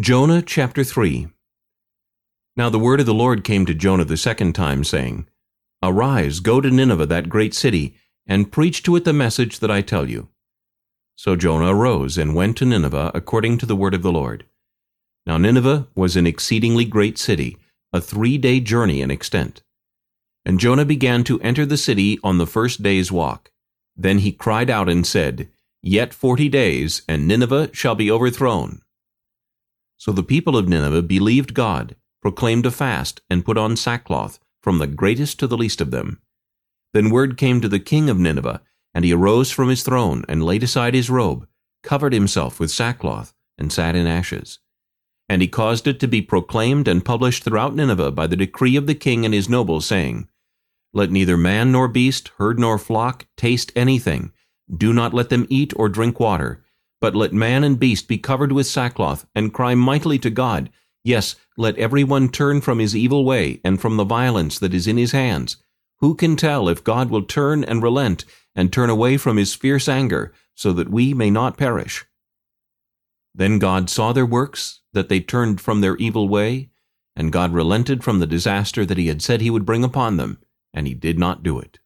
Jonah chapter 3 Now the word of the Lord came to Jonah the second time, saying, Arise, go to Nineveh, that great city, and preach to it the message that I tell you. So Jonah arose and went to Nineveh according to the word of the Lord. Now Nineveh was an exceedingly great city, a three-day journey in extent. And Jonah began to enter the city on the first day's walk. Then he cried out and said, Yet forty days, and Nineveh shall be overthrown. So the people of Nineveh believed God, proclaimed a fast, and put on sackcloth, from the greatest to the least of them. Then word came to the king of Nineveh, and he arose from his throne, and laid aside his robe, covered himself with sackcloth, and sat in ashes. And he caused it to be proclaimed and published throughout Nineveh by the decree of the king and his nobles, saying, Let neither man nor beast, herd nor flock, taste anything. Do not let them eat or drink water, but let man and beast be covered with sackcloth, and cry mightily to God. Yes, let every one turn from his evil way, and from the violence that is in his hands. Who can tell if God will turn and relent, and turn away from his fierce anger, so that we may not perish? Then God saw their works, that they turned from their evil way, and God relented from the disaster that he had said he would bring upon them, and he did not do it.